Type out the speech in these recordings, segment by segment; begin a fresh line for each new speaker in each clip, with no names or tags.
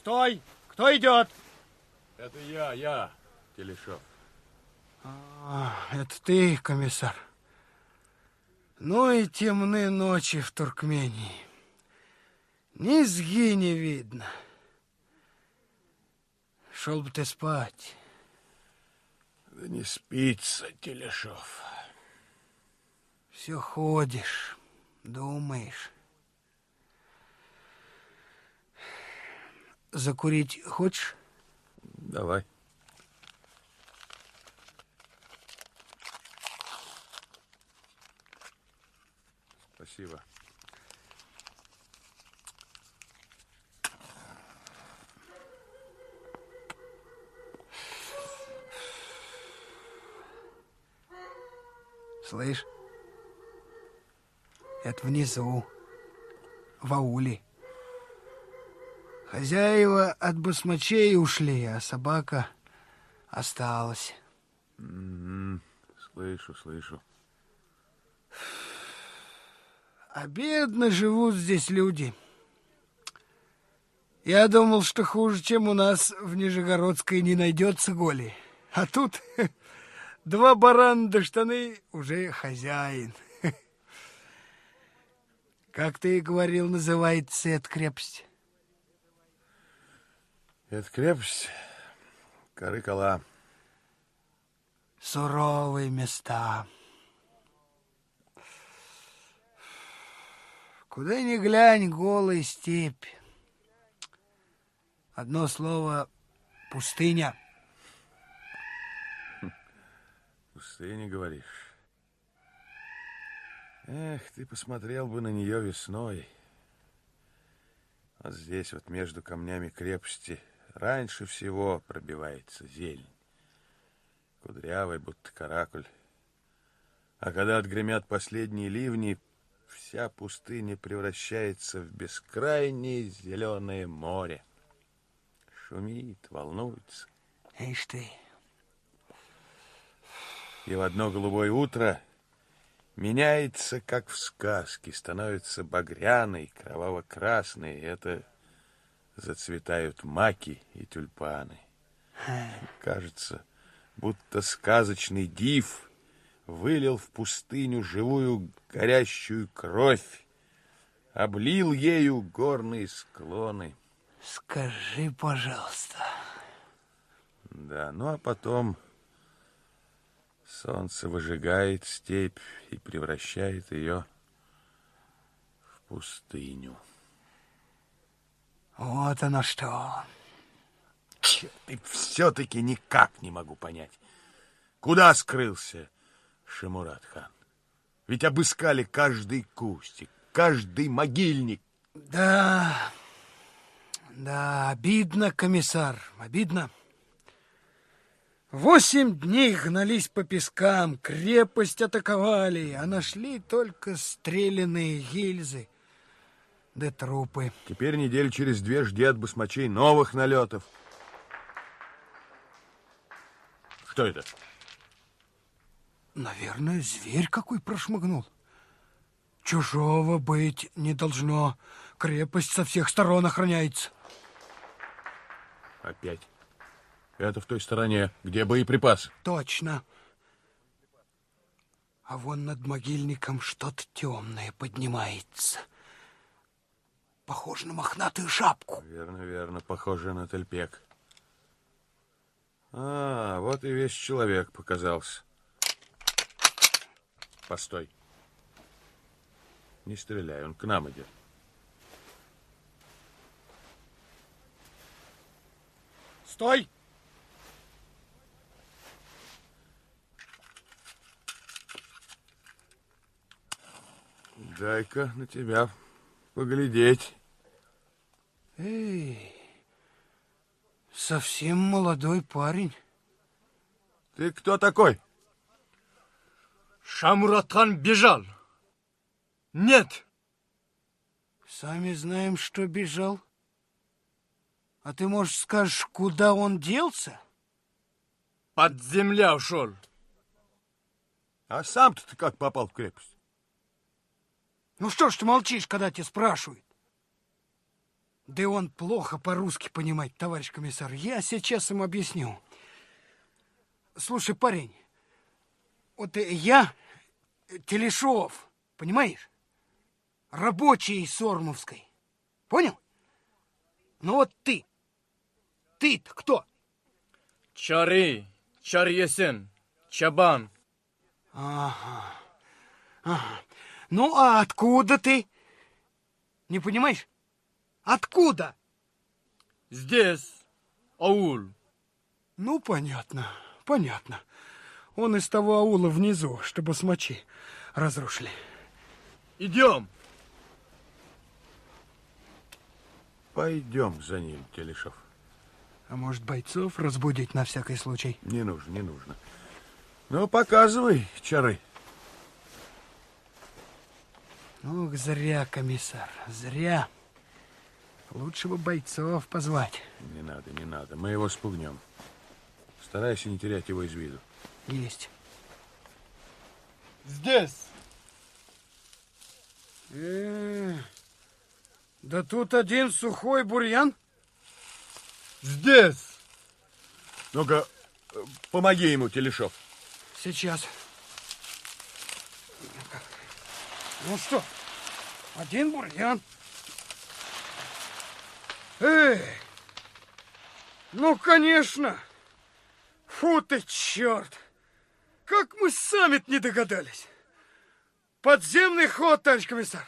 Стой! Кто идет?
Это я, я, Телешов.
А, это ты, комиссар. Ну и темны ночи в Туркмении. Низги не видно. Шел бы ты спать.
Да не спится, Телешов.
Все ходишь, думаешь. Закурить хочешь?
Давай. Спасибо.
Слышь, это внизу, в ауле. Хозяева от басмачей ушли, а собака осталась.
М -м, слышу, слышу.
А бедно живут здесь люди. Я думал, что хуже, чем у нас в Нижегородской не найдется голи. А тут два барана до штаны уже хозяин. Как ты и говорил, называется эта крепость?
Это крепость Карыкала.
Суровые места. Куда ни глянь, голая степь. Одно слово — пустыня.
Пустыня, говоришь? Эх, ты посмотрел бы на нее весной. Вот здесь вот между камнями крепости раньше всего пробивается зелень. Кудрявый, будто каракуль. А когда отгремят последние ливни, вся пустыня превращается в бескрайнее зеленое море. Шумит, волнуется.
Ишь ты.
И в одно голубое утро меняется, как в сказке, становится багряной, кроваво-красной. И это зацветают маки и тюльпаны. Кажется, будто сказочный див вылил в пустыню живую горящую кровь, облил ею горные склоны.
Скажи, пожалуйста.
Да, ну а потом солнце выжигает степь и превращает ее в пустыню.
Вот оно что.
Черт, и все-таки никак не могу понять, куда скрылся Шамурат-хан? Ведь обыскали каждый кустик, каждый могильник.
Да, да, обидно, комиссар, обидно. Восемь дней гнались по пескам, крепость атаковали, а нашли только стрелянные гильзы да трупы.
Теперь неделю через две жди от басмачей новых налетов. Что это?
Наверное, зверь какой прошмыгнул. Чужого быть не должно. Крепость со всех сторон охраняется.
Опять. Это в той стороне, где боеприпасы.
Точно. А вон над могильником что-то темное поднимается. Похоже на мохнатую шапку.
Верно, верно, похоже на тельпек. А, вот и весь человек показался. Постой. Не стреляй, он к нам идет.
Стой!
Дай-ка на тебя поглядеть.
Эй, совсем молодой парень.
Ты кто такой?
Шамуратхан бежал. Нет.
Сами знаем, что бежал. А ты, может, скажешь, куда он делся?
Под земля ушел.
А сам-то ты как попал в крепость?
Ну что ж ты молчишь, когда тебя спрашивают? Да он плохо по-русски понимает, товарищ комиссар. Я сейчас ему объясню. Слушай, парень, вот я Телешов, понимаешь? Рабочий Сормовской. Понял? Ну вот ты. Ты-то кто?
Чары, Чарьесен, Чабан.
Ага. ага. Ну, а откуда ты? Не понимаешь? Откуда?
Здесь, аул.
Ну, понятно, понятно. Он из того аула внизу, чтобы смочи разрушили.
Идем.
Пойдем за ним, Телешов.
А может, бойцов разбудить на всякий случай?
Не нужно, не нужно. Ну, показывай, чары.
Ох, зря, комиссар, зря. Лучше бы бойцов позвать.
Не надо, не надо. Мы его спугнем. Старайся не терять его из виду.
Есть.
Здесь.
Э, да тут один сухой бурьян.
Здесь.
Ну-ка, э, помоги ему, Телешов.
Сейчас. Ну что, один бурьян. Эй, ну, конечно. Фу ты, черт. Как мы сами не догадались. Подземный ход, товарищ комиссар.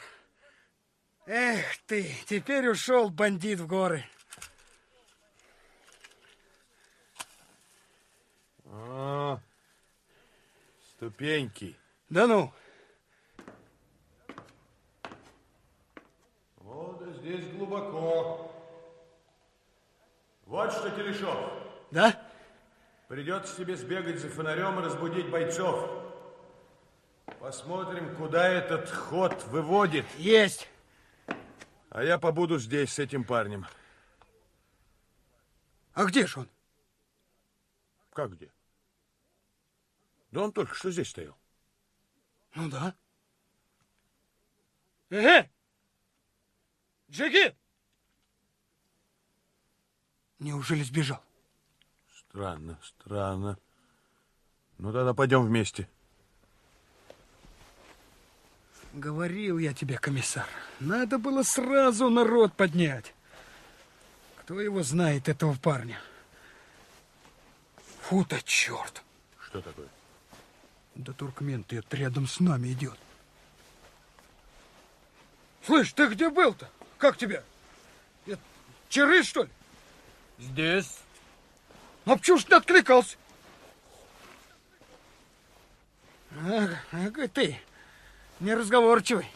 Эх ты, теперь ушел бандит в горы.
А, ступеньки.
Да ну,
Вот и здесь глубоко. Вот что, Телешов.
да?
Придется тебе сбегать за фонарем и разбудить бойцов. Посмотрим, куда этот ход выводит.
Есть.
А я побуду здесь с этим парнем.
А где же он?
Как где? Да он только что здесь стоял.
Ну да. Эге! Джигит! Неужели сбежал?
Странно, странно. Ну, тогда пойдем вместе.
Говорил я тебе, комиссар, надо было сразу народ поднять. Кто его знает, этого парня? Фу-то черт!
Что такое?
Да туркмен ты рядом с нами идет. Слышь, ты где был-то? Как тебя? Это Чары, что ли?
Здесь.
А почему ж не откликался? Ага, ага ты, неразговорчивый.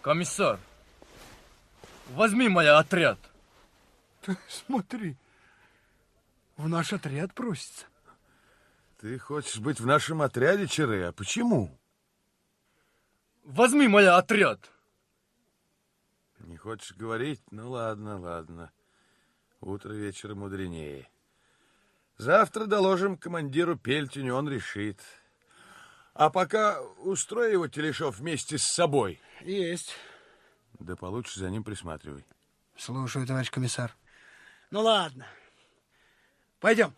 Комиссар, возьми мой отряд.
Ты смотри, в наш отряд просится.
Ты хочешь быть в нашем отряде, Чары? А почему?
Возьми мой отряд.
Не хочешь говорить? Ну, ладно, ладно. Утро вечера мудренее. Завтра доложим командиру Пельтиню, он решит. А пока устрой его, Телешов, вместе с собой.
Есть.
Да получше за ним присматривай.
Слушаю, товарищ комиссар. Ну ладно. Пойдем.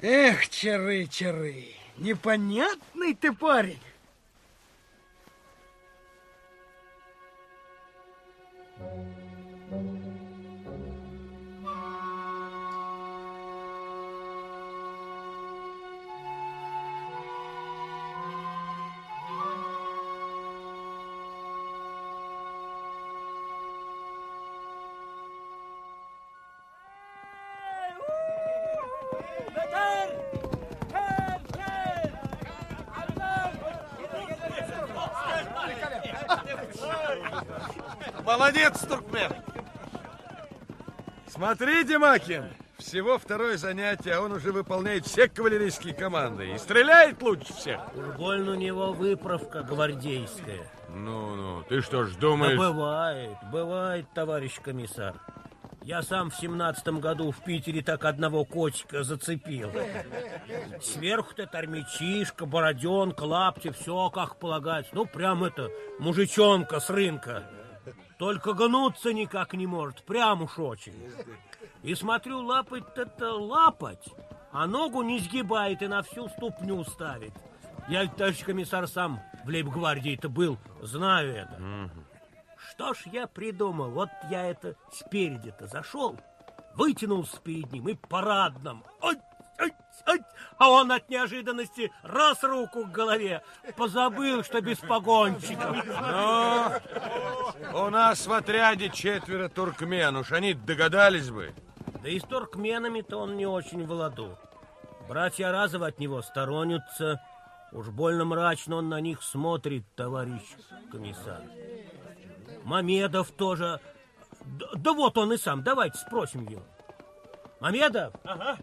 Эх, чары, чары, непонятный ты парень. Peter!
Молодец, Туркмен! Смотри, Демакин, всего второе занятие, а он уже выполняет все кавалерийские команды и стреляет лучше всех.
Уж больно у него выправка гвардейская.
Ну-ну, ты что ж
Да
думаешь...
бывает, бывает, товарищ комиссар. Я сам в семнадцатом году в Питере так одного котика зацепил. Сверху-то тормячишка, бороденка, лапти, все как полагается. Ну, прям это, мужичонка с рынка. Только гнуться никак не может, прям уж очень. И смотрю, лапать-то лапать, а ногу не сгибает и на всю ступню ставит. Я, товарищ комиссар, сам в лейб-гвардии-то был, знаю это. Что ж я придумал? Вот я это спереди-то зашел, вытянулся перед ним и парадным. Ой, ой, ой, а он от неожиданности раз руку к голове. Позабыл, что без погонщиков.
Но у нас в отряде четверо туркмен, уж они догадались бы.
Да и с туркменами-то он не очень в ладу. Братья Разовы от него сторонятся. Уж больно мрачно он на них смотрит, товарищ комиссар. Мамедов тоже. Да, да вот он и сам. Давайте спросим его. Мамедов? Ага.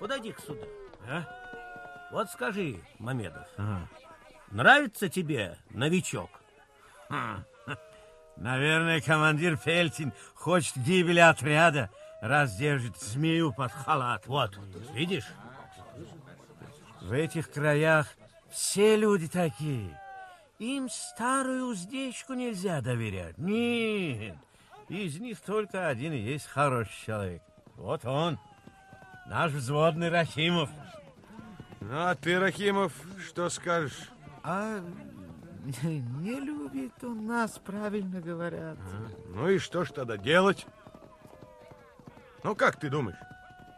Подойди-ка сюда. А? Вот скажи, Мамедов, ага. нравится тебе новичок?
Хм. Наверное, командир Фельтин хочет гибели отряда, раз держит змею под халат.
Вот, видишь?
В этих краях все люди такие. Им старую уздечку нельзя доверять. Нет, из них только один и есть хороший человек. Вот он, наш взводный Рахимов.
Ну, а ты, Рахимов, что скажешь?
А не любит он нас, правильно говорят.
А, ну и что ж тогда делать? Ну, как ты думаешь?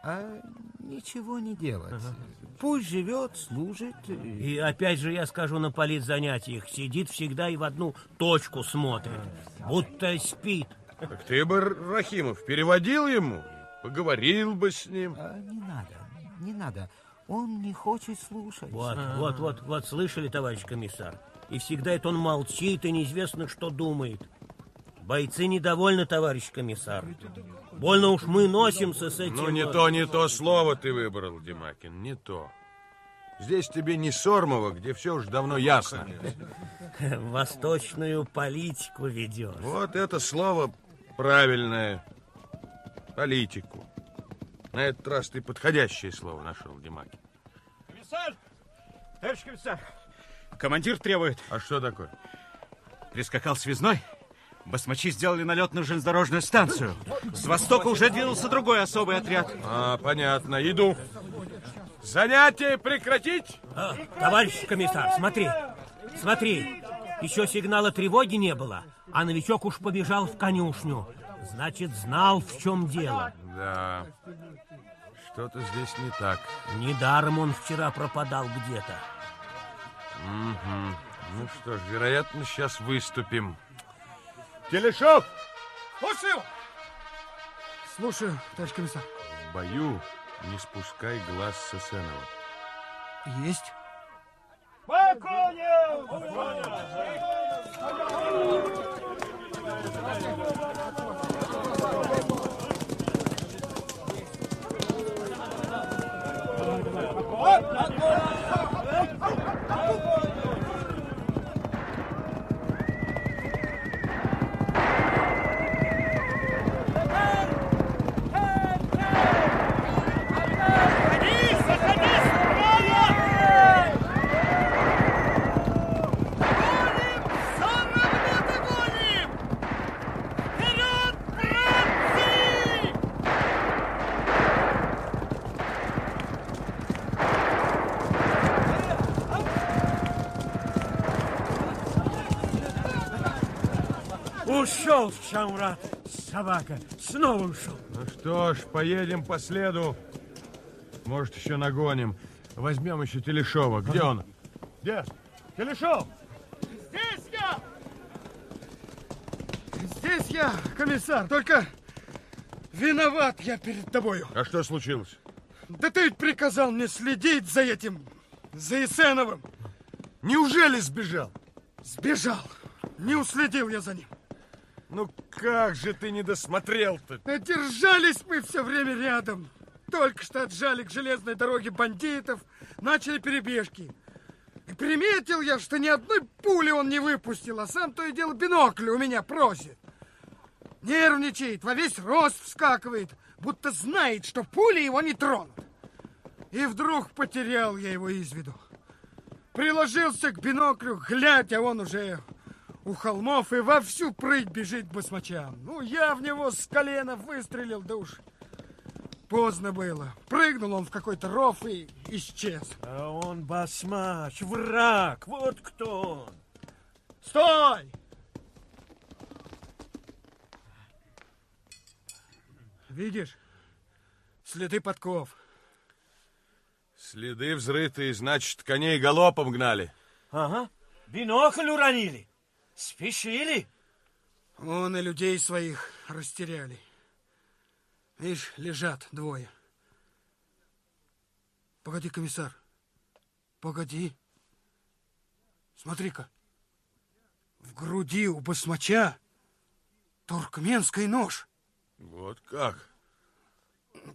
А ничего не делать. Ага. Пусть живет, служит.
И опять же я скажу на политзанятиях, сидит всегда и в одну точку смотрит, будто спит.
Так ты бы, Рахимов, переводил ему, поговорил бы с ним.
А, не надо, не надо. Он не хочет слушать.
Вот, а -а -а. вот, вот, вот, слышали, товарищ комиссар? И всегда это он молчит и неизвестно, что думает. Бойцы недовольны, товарищ комиссар. Больно уж мы носимся с этим...
Ну, не то, не то слово ты выбрал, Димакин, не то. Здесь тебе не Сормово, где все уж давно ясно.
Восточную политику ведешь.
Вот это слово правильное. Политику. На этот раз ты подходящее слово нашел, Димакин.
Комиссар! Товарищ комиссар! Командир требует.
А что такое?
Прискакал связной. Басмачи сделали налет на железнодорожную станцию. С востока уже двинулся другой особый отряд.
А, понятно. Иду. Занятие прекратить?
А, товарищ комиссар, смотри. Смотри. Еще сигнала тревоги не было, а новичок уж побежал в конюшню. Значит, знал, в чем дело.
Да. Что-то здесь не так.
Недаром он вчера пропадал где-то.
Угу. Ну что ж, вероятно, сейчас выступим. Телешов!
Слушаю! Слушаю, товарищ комиссар.
В бою не спускай глаз с Эсенова.
Есть.
По коням!
Ушел в Шамрат, собака, снова ушел.
Ну что ж, поедем по следу. Может, еще нагоним. Возьмем еще Телешова. Где он? Где? Телешов!
Здесь я! Здесь я, комиссар, только виноват я перед тобою.
А что случилось?
Да ты ведь приказал мне следить за этим, за Исеновым.
Неужели сбежал?
Сбежал. Не уследил я за ним.
Ну как же ты не досмотрел-то?
Держались мы все время рядом. Только что отжали к железной дороге бандитов, начали перебежки. И приметил я, что ни одной пули он не выпустил, а сам то и дело бинокль у меня просит. Нервничает, во весь рост вскакивает, будто знает, что пули его не тронут. И вдруг потерял я его из виду. Приложился к биноклю, глядя, он уже у холмов и во всю прыть бежит к басмачам. Ну, я в него с колена выстрелил, да уж поздно было. Прыгнул он в какой-то ров и исчез.
А он басмач, враг, вот кто он.
Стой! Видишь? Следы подков.
Следы взрытые, значит, коней галопом гнали.
Ага, бинокль уронили. Спешили.
Он и людей своих растеряли. Видишь, лежат двое. Погоди, комиссар. Погоди. Смотри-ка. В груди у басмача туркменский нож.
Вот как?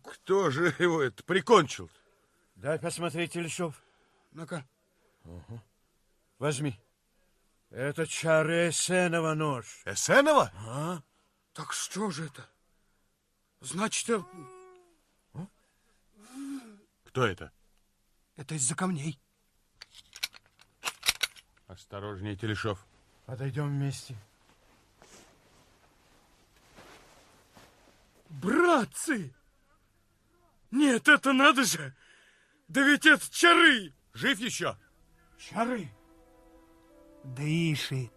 Кто же его это прикончил? -то?
Дай посмотреть, Ильшов.
Ну-ка.
Угу. Возьми. Это чары Эсенова нож.
Эсенова?
А?
Так что же это? Значит, это...
Кто это?
Это из-за камней.
Осторожнее, Телешов.
Подойдем вместе.
Братцы! Нет, это надо же! Да ведь это чары!
Жив еще?
Чары?
Дышит.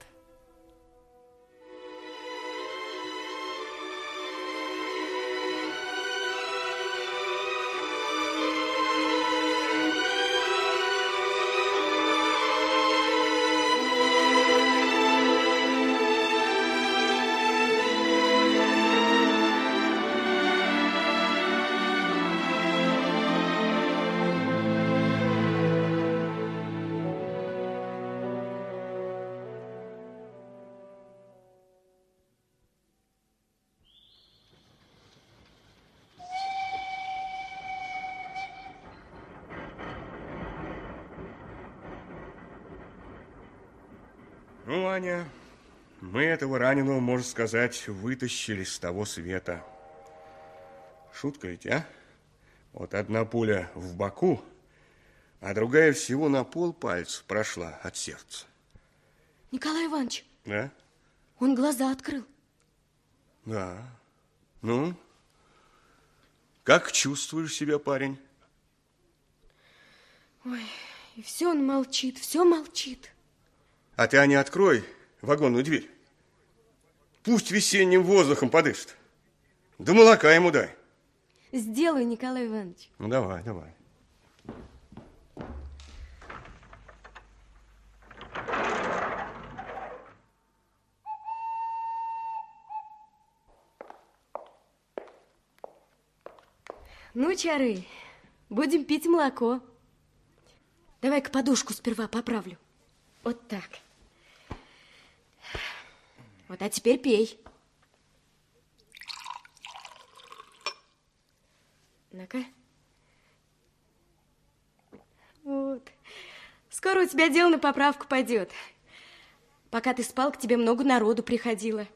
Ну, Аня, мы этого раненого, можно сказать, вытащили с того света. Шутка ведь, а? Вот одна пуля в боку, а другая всего на пол пальца прошла от сердца.
Николай Иванович.
Да?
Он глаза открыл.
Да. Ну, как чувствуешь себя, парень?
Ой, и все он молчит, все молчит.
А ты, Аня, открой вагонную дверь. Пусть весенним воздухом подышит. Да молока ему дай.
Сделаю, Николай Иванович.
Ну, давай, давай.
Ну, чары, будем пить молоко. Давай-ка подушку сперва поправлю. Вот так. Вот, а теперь пей. Ну-ка. Вот. Скоро у тебя дело на поправку пойдет. Пока ты спал, к тебе много народу приходило.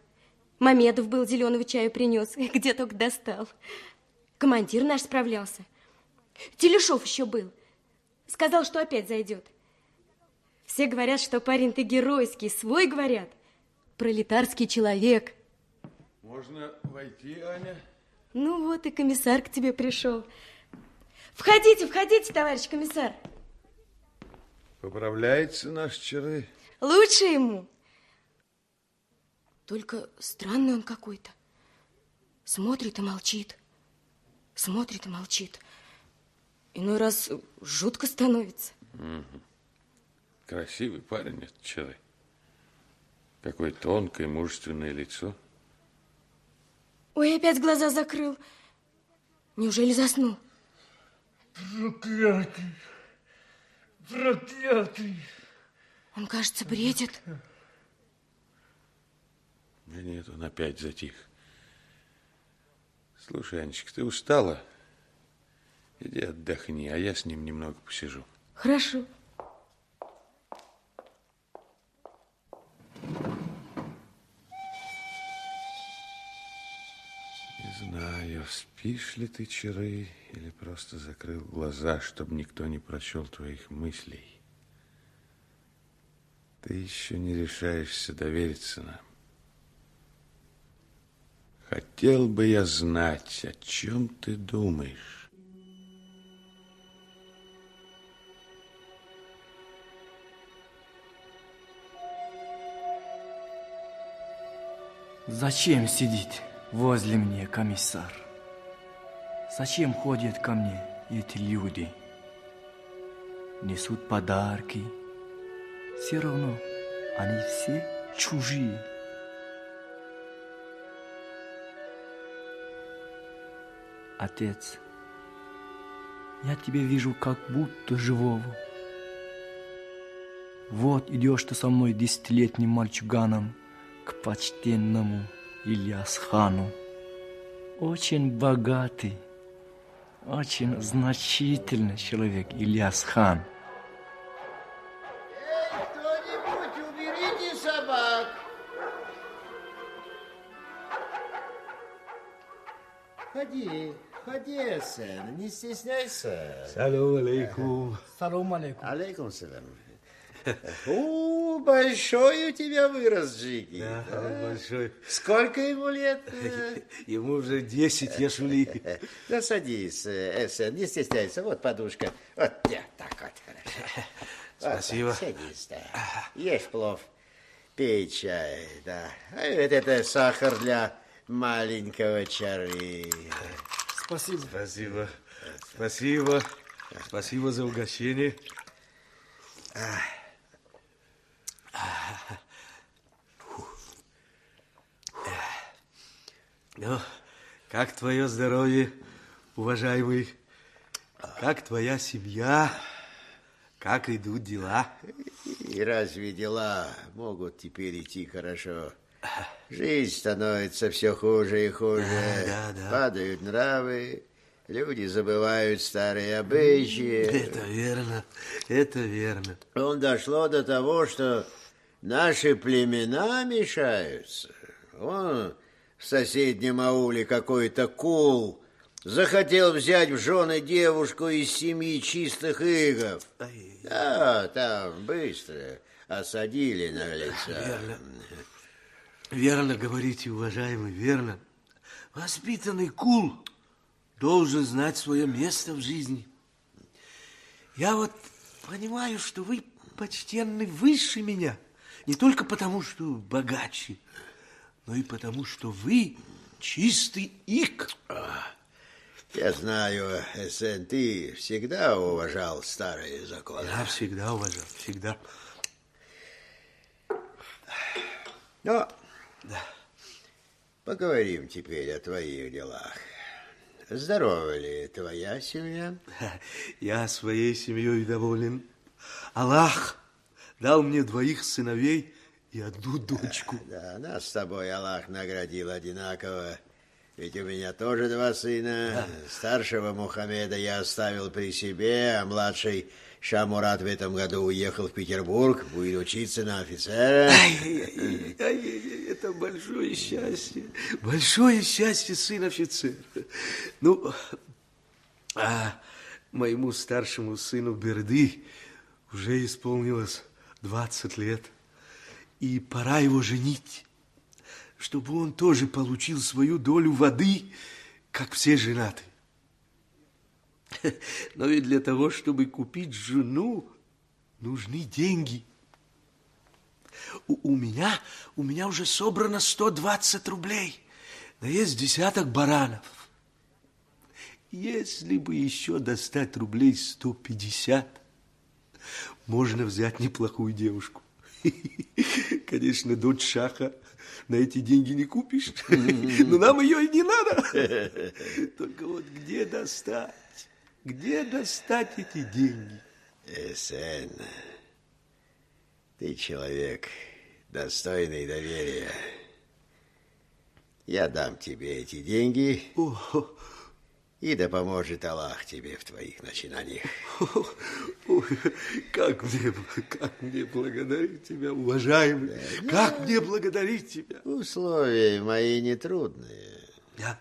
Мамедов был, зеленого чаю принес, где только достал. Командир наш справлялся. Телешов еще был. Сказал, что опять зайдет. Все говорят, что парень ты геройский, свой говорят. Пролетарский человек.
Можно войти, Аня?
Ну вот и комиссар к тебе пришел. Входите, входите, товарищ комиссар.
Поправляется наш чары.
Лучше ему. Только странный он какой-то. Смотрит и молчит. Смотрит и молчит. Иной раз жутко становится.
Угу. Красивый парень этот человек. Какое тонкое, мужественное лицо.
Ой, опять глаза закрыл. Неужели заснул?
Проклятый! Проклятый!
Он, кажется, бредит.
Да нет, он опять затих. Слушай, Анечка, ты устала? Иди отдохни, а я с ним немного посижу.
Хорошо.
Знаю, спишь ли ты, Чары, или просто закрыл глаза, чтобы никто не прочел твоих мыслей. Ты еще не решаешься довериться нам. Хотел бы я знать, о чем ты думаешь.
Зачем сидит возле меня комиссар? Зачем ходят ко мне эти люди? Несут подарки. Все равно они все чужие. Отец, я тебя вижу как будто живого. Вот идешь ты со мной десятилетним мальчуганом к почтенному Ильясхану. Очень богатый, очень значительный человек Ильясхан.
Кто-нибудь уберите собак. Ходи, ходи, сын, не стесняйся.
Салам алейкум.
Салам алейкум.
Алейкум салам. Большой у тебя вырос, Джики.
Да, он большой.
Сколько ему лет?
Ему уже 10, я шули.
Да садись, э, сын, не стесняйся. Вот подушка. Вот, я, так вот, хорошо. Вот
Спасибо.
так, садись, да. Ешь плов, пей чай, да. А вот это сахар для маленького чары.
Спасибо.
Спасибо. Спасибо. Спасибо за угощение. Ну, как твое здоровье, уважаемый? Как твоя семья? Как идут дела?
И разве дела могут теперь идти хорошо? Жизнь становится все хуже и хуже.
Да, да, да.
Падают нравы, люди забывают старые обычаи.
Это верно, это верно.
Он дошло до того, что наши племена мешаются. Вон в соседнем ауле какой-то кул захотел взять в жены девушку из семьи чистых игов. Да, там быстро осадили на лицо.
Верно. Верно говорите, уважаемый, верно. Воспитанный кул должен знать свое место в жизни. Я вот понимаю, что вы почтенный выше меня. Не только потому, что богаче, но и потому, что вы чистый ик.
Я знаю, Эссен, ты всегда уважал старые законы.
Я всегда уважал, всегда.
Но поговорим теперь о твоих делах. Здорова ли твоя семья?
Я своей семьей доволен. Аллах дал мне двоих сыновей и одну дочку.
Да, нас с тобой Аллах наградил одинаково. Ведь у меня тоже два сына. Старшего Мухаммеда я оставил при себе, а младший Шамурат в этом году уехал в Петербург, будет учиться на офицера.
Ай, ай, ай, это большое счастье. Большое счастье сын офицера. Ну, а моему старшему сыну Берды уже исполнилось 20 лет. И пора его женить, чтобы он тоже получил свою долю воды, как все женатые. Но ведь для того, чтобы купить жену, нужны деньги. У, у меня, у меня уже собрано 120 рублей. Да есть десяток баранов. Если бы еще достать рублей 150, можно взять неплохую девушку. Конечно, дочь Шаха на эти деньги не купишь. Но нам ее и не надо. Только вот где достать? Где достать эти деньги?
Эсен, ты человек достойный доверия. Я дам тебе эти деньги,
О,
и да поможет Аллах тебе в твоих начинаниях.
Как мне, как мне благодарить тебя, уважаемый. Как мне благодарить тебя.
Условия мои нетрудные.
Я,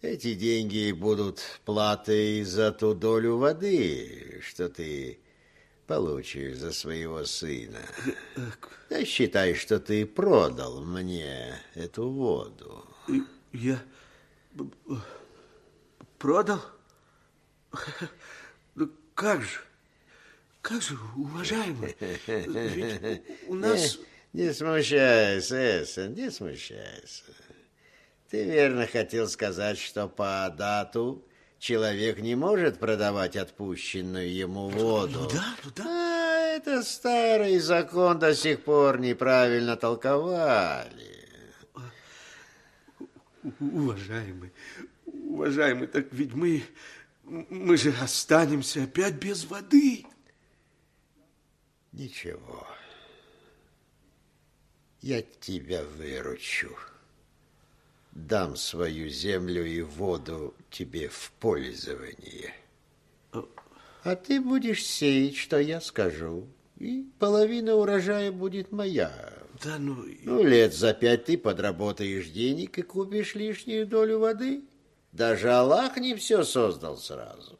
Эти деньги будут платой за ту долю воды, что ты получишь за своего сына. Да считай, что ты продал мне эту воду.
Я продал? Ну, как же? Как же, уважаемый? Ведь у нас...
Не, не смущайся, Эссен, не смущайся. Ты верно хотел сказать, что по дату человек не может продавать отпущенную ему воду.
Ну да, ну да.
А это старый закон до сих пор неправильно толковали.
Уважаемый, уважаемый, так ведь мы, мы же останемся опять без воды.
Ничего. Я тебя выручу. Дам свою землю и воду тебе в пользование. А ты будешь сеять, что я скажу, и половина урожая будет моя.
Да ну...
Ну, лет за пять ты подработаешь денег и купишь лишнюю долю воды. Даже Аллах не все создал сразу.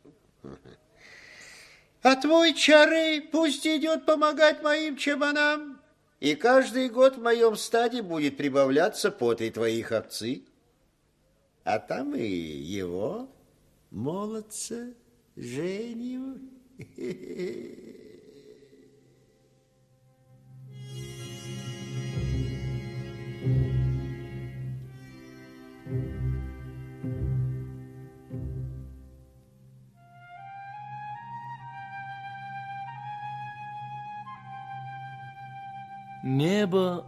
А твой чары пусть идет помогать моим чабанам, и каждый год в моем стаде будет прибавляться потой твоих овцы. А там и его, молодца, Женю.
Небо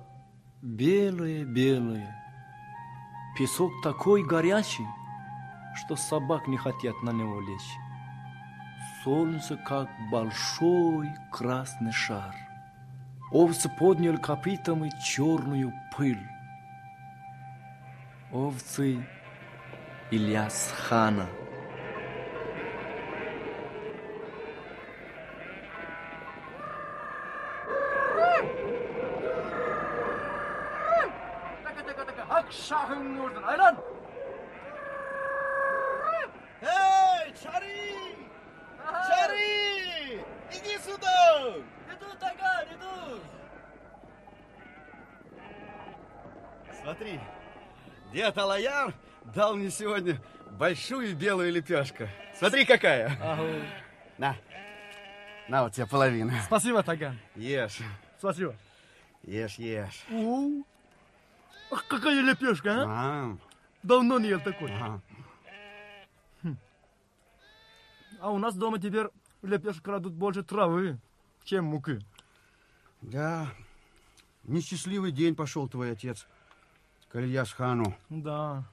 белое-белое, песок такой горячий, что собак не хотят на него лечь. Солнце, как большой красный шар. Овцы подняли копытами черную пыль. Овцы Ильяс хана.
Akşahın nurdan aylan.
Эй, Чари! Чари! Иди сюда!
Иду, Таган, иду!
Смотри, дед Алаяр дал мне сегодня большую белую лепешку. Смотри, какая.
Ага.
На, на вот тебе половина.
Спасибо, Таган.
Ешь,
Спасибо.
ешь, ешь.
У, Ах, какая лепешка, а?
А,
Давно не ел такой.
ага.
А у нас дома теперь лепешек крадут больше травы, чем муки.
Да, несчастливый день пошел твой отец к.
Да.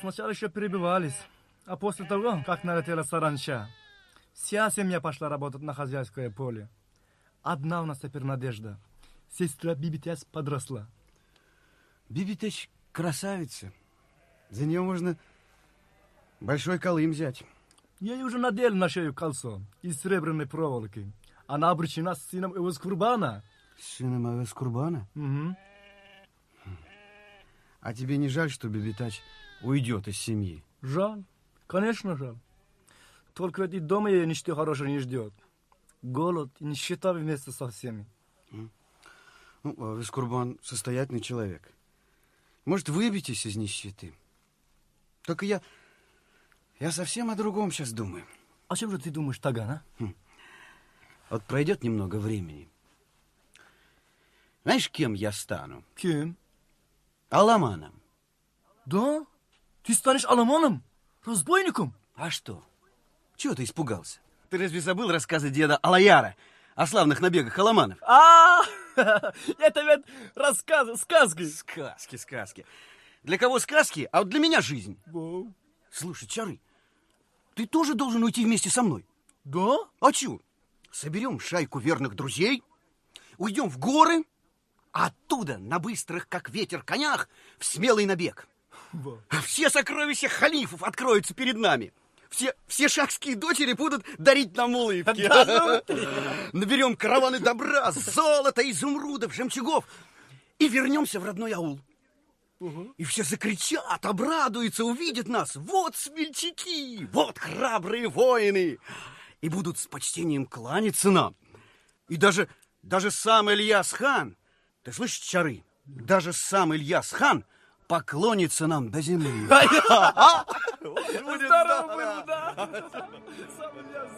Сначала еще перебивались, а после того, как налетела саранча, вся семья пошла работать на хозяйское поле. Одна у нас теперь надежда. Сестра Бибитяс подросла.
Бибитеч красавица. За нее можно большой колым взять.
Ей уже надели на шею кольцо из серебряной проволоки. Она обречена с сыном его Курбана.
Сыном Авес Курбана?
Угу.
А тебе не жаль, что Бибитач уйдет из семьи?
Жаль, конечно жаль. Только ведь и дома ее ничто хорошего не ждет. Голод и нищета вместе со всеми.
Ну, Авес Курбан состоятельный человек. Может, выбейтесь из нищеты? Только я... Я совсем о другом сейчас думаю.
О чем же ты думаешь, Таган, а?
Вот пройдет немного времени. Знаешь, кем я стану?
Кем?
Аламаном.
Да? Ты станешь аламаном? Разбойником?
А что? Чего ты испугался? Ты разве забыл рассказы деда Алаяра о славных набегах аламанов?
А, это ведь рассказы, сказки.
Сказки, сказки. Для кого сказки, а вот для меня жизнь. Слушай, Чары, ты тоже должен уйти вместе со мной.
Да?
А чё? Соберем шайку верных друзей, уйдем в горы, а оттуда на быстрых, как ветер, конях в смелый набег.
Вау.
Все сокровища халифов откроются перед нами. Все, все шахские дочери будут дарить нам улыбки.
Ну
Наберем караваны добра, золота, изумрудов, жемчугов и вернемся в родной аул. И все закричат, обрадуются, увидят нас. Вот смельчаки, вот храбрые воины. И будут с почтением кланяться нам. И даже, даже сам Ильяс хан, ты слышишь, Чары, даже сам Ильяс хан поклонится нам до земли.
Здорово был, да. Сам Ильяс.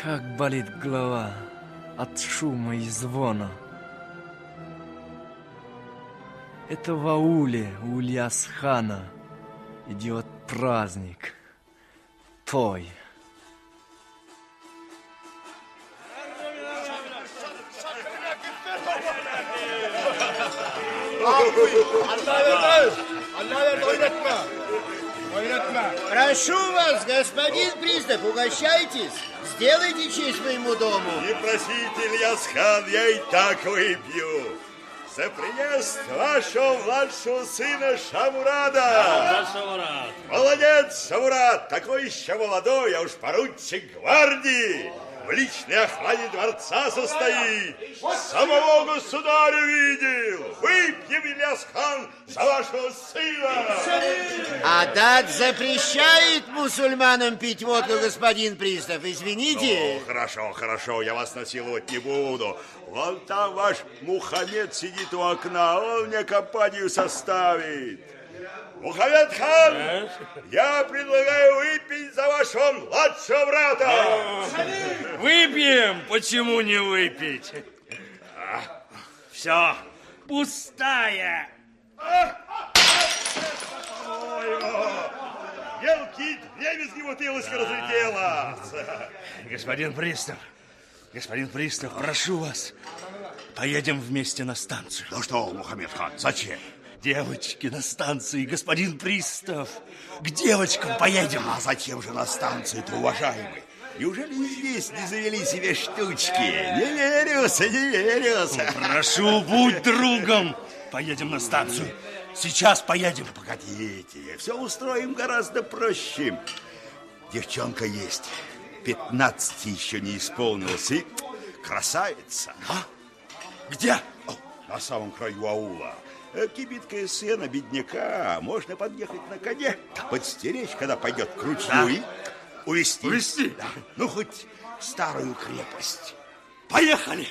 Как болит голова от шума и звона. Это в ауле у Ильясхана идет праздник. Той.
Прошу вас, господин пристав, угощайтесь. Сделайте честь моему дому.
Не просите, Ильясхан, я и так выпью. За приезд вашего младшего сына Шамурада.
Да, Шамурат.
Молодец, Шамурат, такой еще молодой, а уж поручик гвардии. В личной охране дворца состоит. Самого государя видел. Выпьем, Ильясхан, за вашего сына.
А дат запрещает мусульманам пить водку, господин пристав. Извините.
Ну, хорошо, хорошо, я вас насиловать не буду. Вон там ваш Мухаммед сидит у окна, он мне компанию составит. Мухаммед хан, я предлагаю выпить за вашего младшего брата.
Выпьем, почему не выпить? Все, пустая.
Мелкий дребезги бутылочка разлетелась.
Господин пристав, господин пристав, прошу вас, поедем вместе на станцию.
Ну что, Мухаммед хан, зачем?
Девочки на станции, господин пристав. К девочкам поедем.
А зачем же на станции-то, уважаемый? Неужели и здесь не завели себе штучки? Не верюся, не верюся.
Прошу, будь другом. Поедем на станцию. Сейчас поедем.
Погодите, все устроим гораздо проще. Девчонка есть. 15 еще не исполнилось. И красавица.
А? Где?
О, на самом краю аула. Э, Кибиткая сена бедняка. Можно подъехать на коне, подстеречь, когда пойдет к ручью
Да.
и увести.
Увести?
Да. Ну, хоть старую крепость.
Поехали!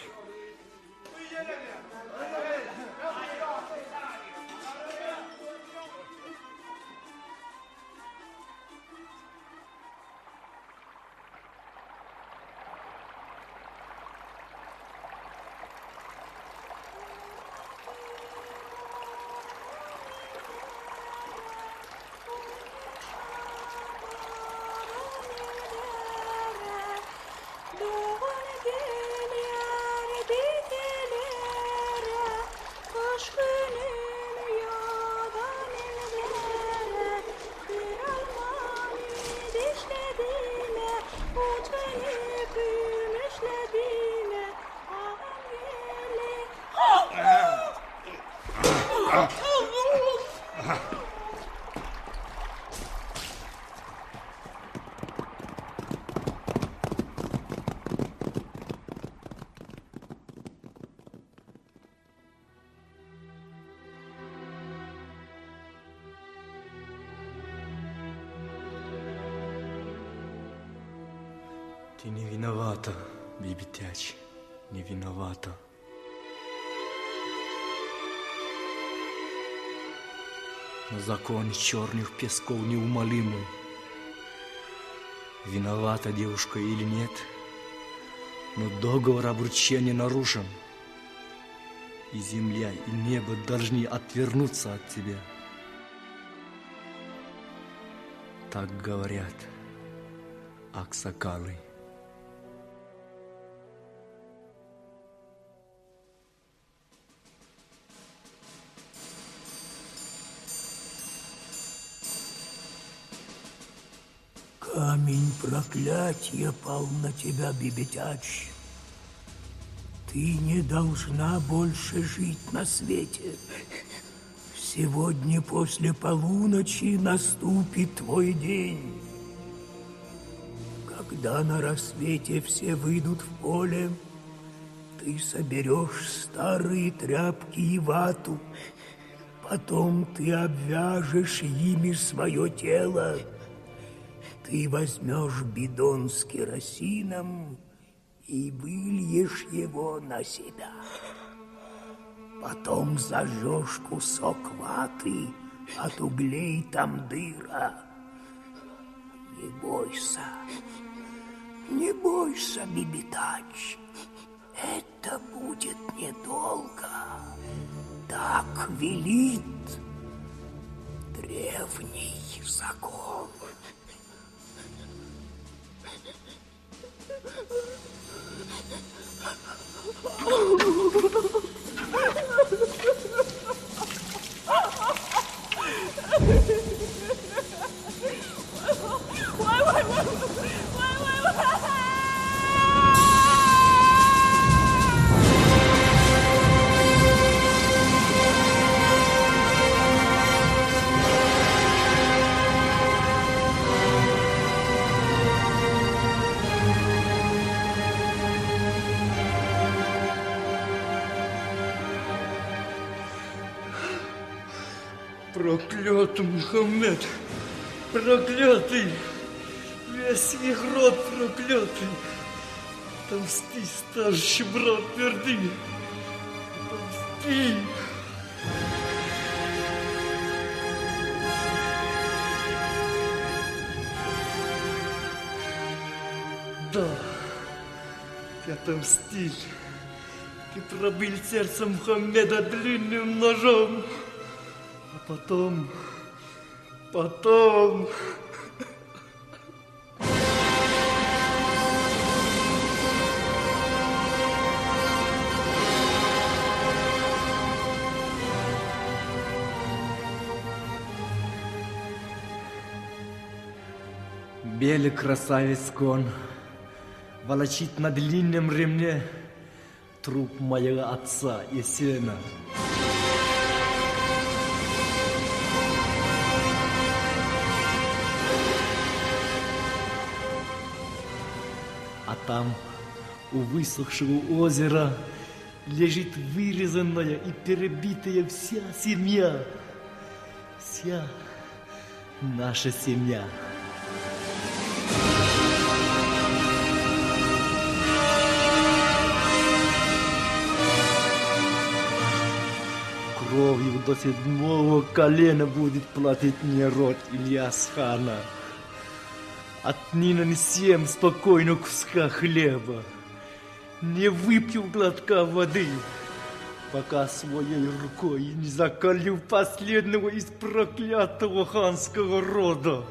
Закон черных песков неумолимый. Виновата девушка или нет, но договор обручения нарушен. И земля, и небо должны отвернуться от тебя. Так говорят аксакалы.
Камень проклятия пал на тебя, Бибетяч. Ты не должна больше жить на свете. Сегодня после полуночи наступит твой день. Когда на рассвете все выйдут в поле, ты соберешь старые тряпки и вату. Потом ты обвяжешь ими свое тело. Ты возьмешь бидон с керосином и выльешь его на себя. Потом зажжешь кусок ваты, от углей там дыра. Не бойся, не бойся, Бибитач. Это будет недолго. Так велит древний закон.
Проклятый Мухаммед, проклятый, весь их род проклятый. Отомсти, старший брат Берды, отомсти. Да, ты отомстил. Ты пробил сердце Мухаммеда длинным ножом. А потом, потом...
Белый красавец кон волочит на длинном ремне труп моего отца и сына. Там, у высохшего озера, лежит вырезанная и перебитая вся семья. Вся наша семья. Кровью до седьмого колена будет платить мне род Ильяс хана. Отныне не съем спокойно куска хлеба, не выпью глотка воды, пока своей рукой не заколю последнего из проклятого ханского рода,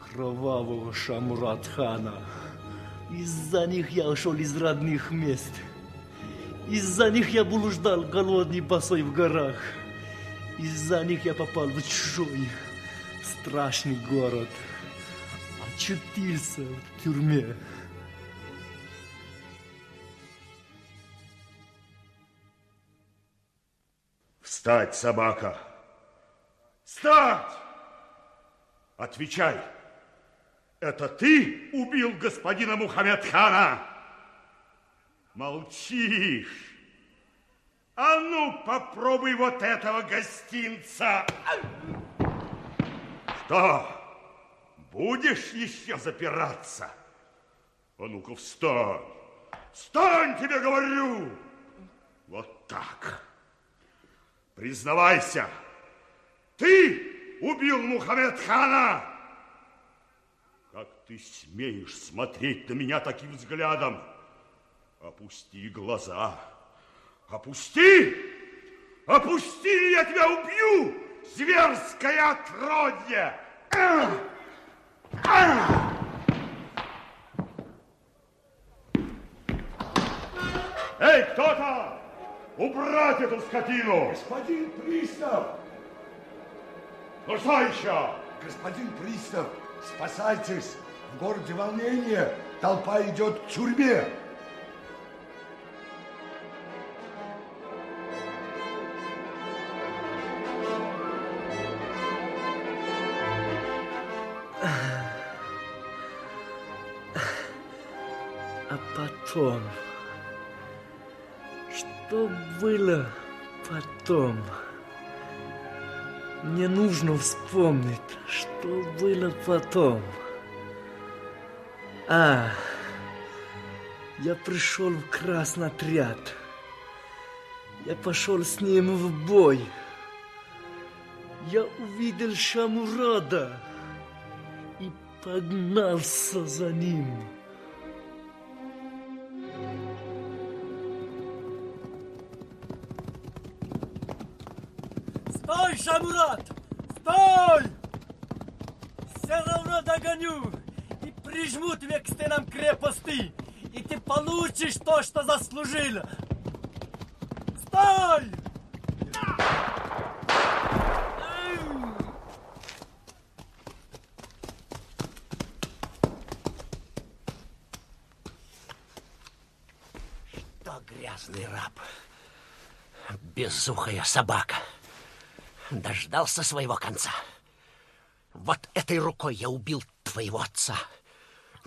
кровавого Шамурат-хана. Из-за них я ушел из родных мест. Из-за них я блуждал голодный босой в горах. Из-за них я попал в чужой, страшный город. Очутился в тюрьме.
Встать, собака! Встать! Отвечай! Это ты убил господина Мухаммедхана? Молчишь! А ну, попробуй вот этого гостинца! Что? Будешь еще запираться? А ну-ка, встань! Встань, тебе говорю! Вот так. Признавайся, ты убил Мухаммед-хана? Как ты смеешь смотреть на меня таким взглядом? Опусти глаза. Опусти! Опусти, я тебя убью, зверское отродье! Ах! Эй, кто-то! Убрать эту скотину!
Господин пристав!
Ну что еще?
Господин пристав, спасайтесь! В городе волнение, толпа идет к тюрьме.
Было потом? Мне нужно вспомнить, что было потом. А, я пришел в красный отряд. Я пошел с ним в бой. Я увидел Шамурада и погнался за ним.
Стой, Шамурат! Стой! Все равно догоню и прижму тебя к стенам крепости, и ты получишь то, что заслужил. Стой!
Что грязный раб, безухая собака, дождался своего конца. Вот этой рукой я убил твоего отца,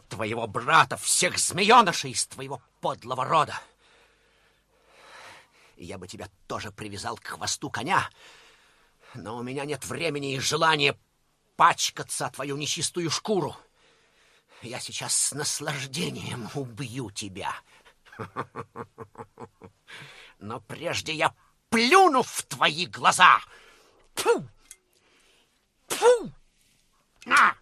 твоего брата, всех змеенышей из твоего подлого рода. Я бы тебя тоже привязал к хвосту коня, но у меня нет времени и желания пачкаться твою нечистую шкуру. Я сейчас с наслаждением убью тебя. Но прежде я плюну в твои глаза. Фу! Фу! На!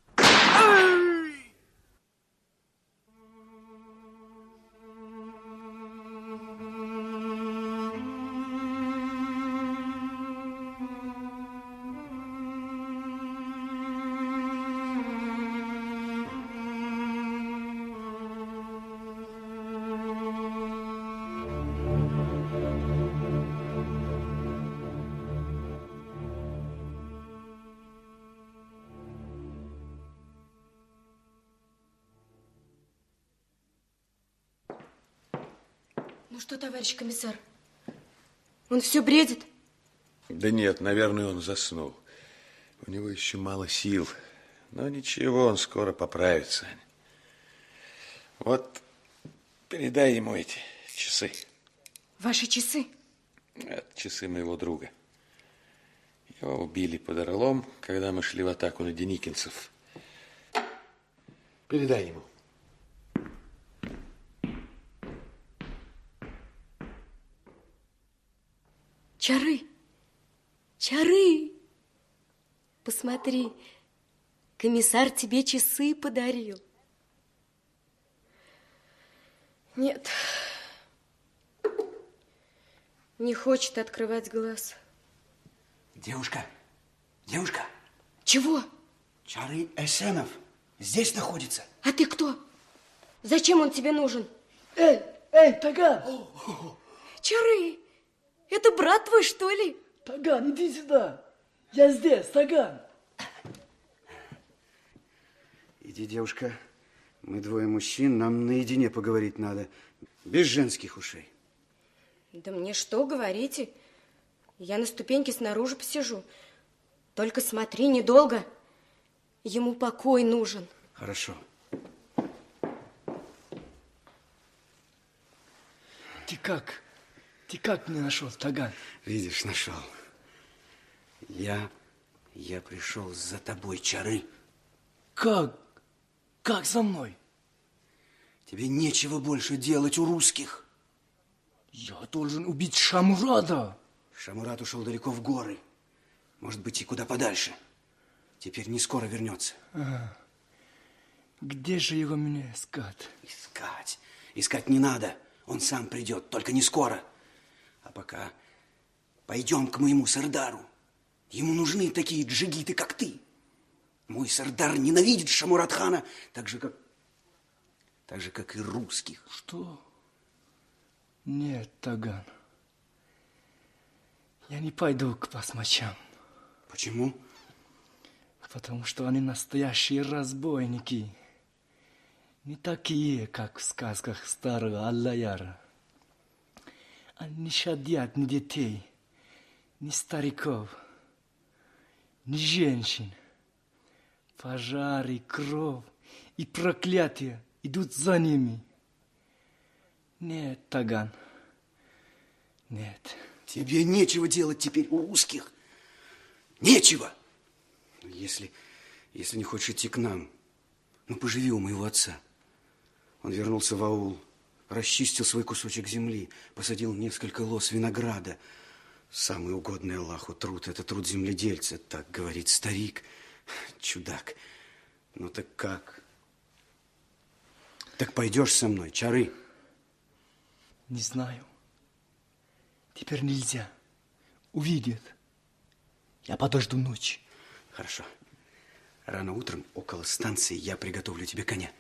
Товарищ комиссар, он все бредит?
Да нет, наверное, он заснул. У него еще мало сил. Но ничего, он скоро поправится. Вот, передай ему эти часы.
Ваши часы?
Это часы моего друга. Его убили под Орлом, когда мы шли в атаку на Деникинцев. Передай ему.
Чары! Чары! Посмотри, комиссар тебе часы подарил. Нет, не хочет открывать глаз.
Девушка, девушка,
Чего?
чары эсенов здесь находятся.
А ты кто? Зачем он тебе нужен?
Эй, эй, Таган!
Чары! Это брат твой, что ли?
Таган, иди сюда. Я здесь, Таган.
Иди, девушка. Мы двое мужчин, нам наедине поговорить надо. Без женских ушей.
Да мне что говорите? Я на ступеньке снаружи посижу. Только смотри, недолго. Ему покой нужен.
Хорошо.
Ты как? Ты как меня нашел, Таган?
Видишь, нашел. Я, я пришел за тобой, чары.
Как? Как за мной?
Тебе нечего больше делать у русских.
Я должен убить Шамурада.
Шамурат ушел далеко в горы. Может быть, и куда подальше. Теперь не скоро вернется.
А, где же его мне искать?
Искать. Искать не надо. Он сам придет, только не скоро. А пока пойдем к моему сардару. Ему нужны такие джигиты, как ты. Мой сардар ненавидит Шамуратхана так же, как... так же, как и русских.
Что? Нет, Таган. Я не пойду к басмачам.
Почему?
Потому что они настоящие разбойники. Не такие, как в сказках старого Аллаяра. Они не щадят ни детей, ни стариков, ни женщин. Пожары, кровь и проклятия идут за ними. Нет, Таган. Нет.
Тебе нечего делать теперь у русских. Нечего. Если, если не хочешь идти к нам, ну, поживи у моего отца. Он вернулся в аул, расчистил свой кусочек земли, посадил несколько лос винограда. Самый угодный Аллаху труд – это труд земледельца, так говорит старик. Чудак. Ну так как? Так пойдешь со мной, чары?
Не знаю. Теперь нельзя. Увидит. Я подожду ночь.
Хорошо. Рано утром около станции я приготовлю тебе коня.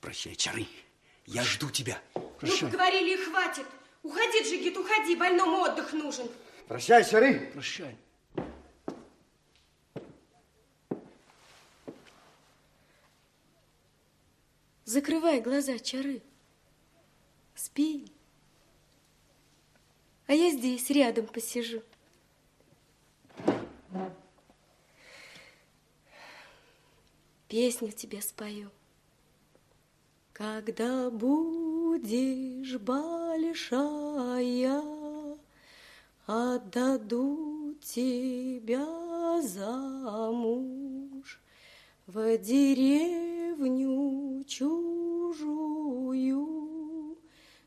Прощай, чары. Я жду тебя.
Ну, поговорили и хватит. Уходи, Джигит, уходи. Больному отдых нужен.
Прощай, чары.
Прощай.
Закрывай глаза, чары. Спи. А я здесь рядом посижу. Песню тебе спою. Когда будешь большая, отдаду тебя замуж в деревню чужую,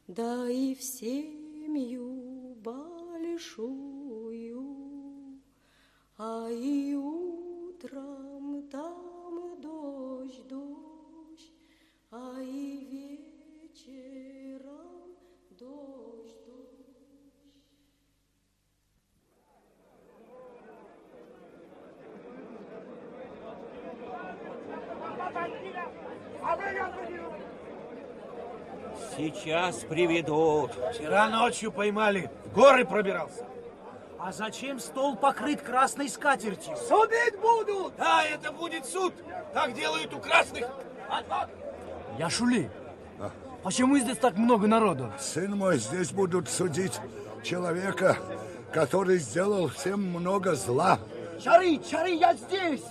да и в семью большую, а и утром там дождь, дождь, а и вечером дождь, дождь.
Сейчас приведут.
Вчера ночью поймали, в горы пробирался. А зачем стол покрыт красной скатертью?
Судить будут!
Да, это будет суд. Так делают у красных.
Я Шули. Почему здесь так много народу?
Сын мой, здесь будут судить человека, который сделал всем много зла.
Чары, чары, я здесь!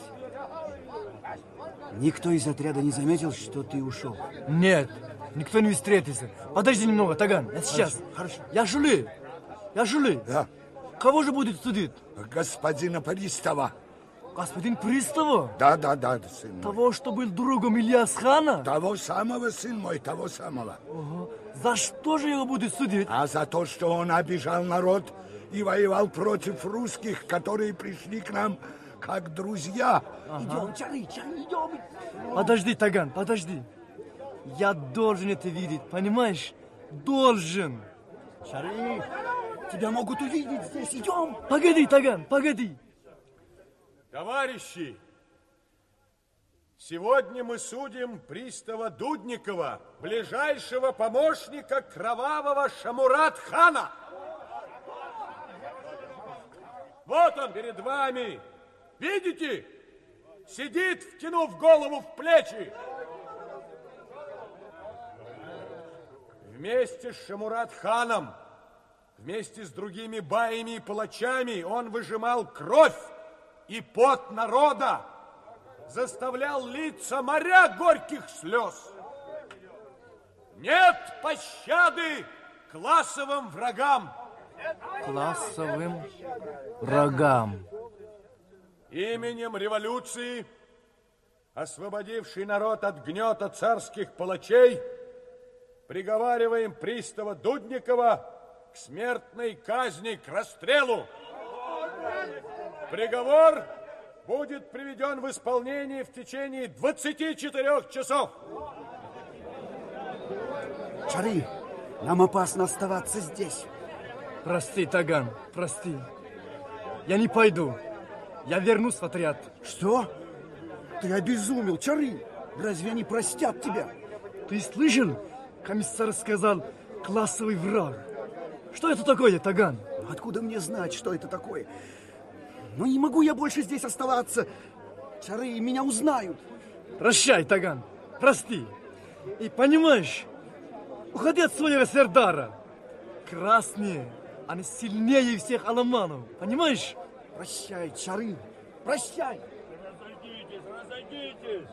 Никто из отряда не заметил, что ты ушел?
Нет, никто не встретился. Подожди немного, Таган, я сейчас.
Хорошо.
Я Шули. Я Шули.
Да.
Кого же будет судить?
Господина Пристава.
Господин Пристава?
Да, да, да, сын мой.
Того, что был другом Ильяс хана?
Того самого, сын мой, того самого.
Ага. За что же его будут судить?
А за то, что он обижал народ и воевал против русских, которые пришли к нам как друзья.
Ага.
Идем, чары, чары, идем.
Подожди, Таган, подожди. Я должен это видеть, понимаешь? Должен.
Чары, тебя могут увидеть здесь. Идем.
Погоди, Таган, погоди.
Товарищи, сегодня мы судим пристава Дудникова, ближайшего помощника кровавого Шамурат-хана. Вот он перед вами. Видите? Сидит, втянув голову в плечи. Вместе с Шамурат-ханом, вместе с другими баями и палачами он выжимал кровь и пот народа, заставлял литься моря горьких слез. Нет пощады классовым врагам.
Классовым врагам.
Именем революции, освободивший народ от гнета царских палачей, приговариваем пристава Дудникова к смертной казни, к расстрелу. Приговор будет приведен в исполнение в течение 24 часов.
Чары, нам опасно оставаться здесь.
Прости, Таган, прости. Я не пойду. Я вернусь в отряд.
Что? Ты обезумел, Чары. Разве они простят тебя?
Ты слышал? Комиссар сказал, классовый враг. Что это такое, Таган?
Откуда мне знать, что это такое? Но не могу я больше здесь оставаться. Чары меня узнают.
Прощай, Таган. Прости. И понимаешь, уходи от своего сердара. Красные, они сильнее всех аламанов. Понимаешь?
Прощай, Чары. Прощай.
Разойдитесь, разойдитесь.